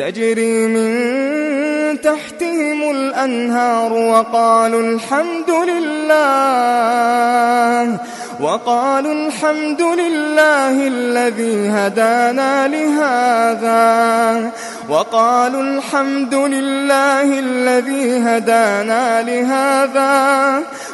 تجري من تحتهم الأنهار وقالوا الحمد لله وقالوا الحمد لله الذي هدانا لهذا وقالوا الحمد لله الذي هدانا لهذا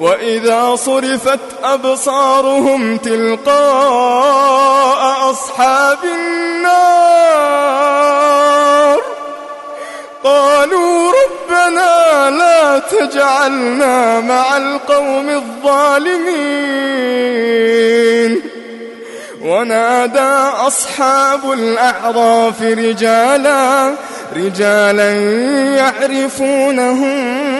وإذا صرفت أبصارهم تلقاء أصحاب النار. قالوا ربنا لا تجعلنا مع القوم الظالمين. ونادى أصحاب الأعراف رجالا رجالا يعرفونهم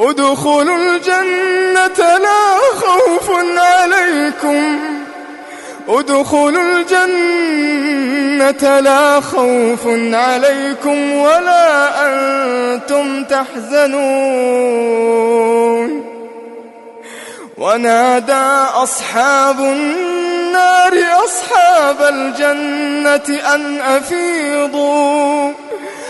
ادخلوا الجنة لا خوف عليكم. ادخلوا الجنة لا خوف عليكم ولا أنتم تحزنون. ونادى أصحاب النار أصحاب الجنة أن أفيضوا.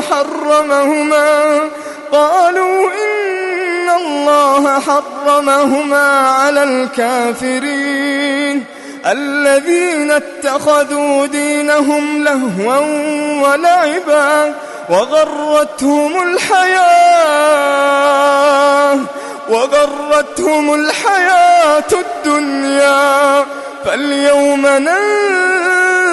حرمهما. قالوا إن الله حرمهما على الكافرين. الذين اتخذوا دينهم لهوا ولعبا وغرتهم الحياة وغرتهم الحياة الدنيا. فاليوم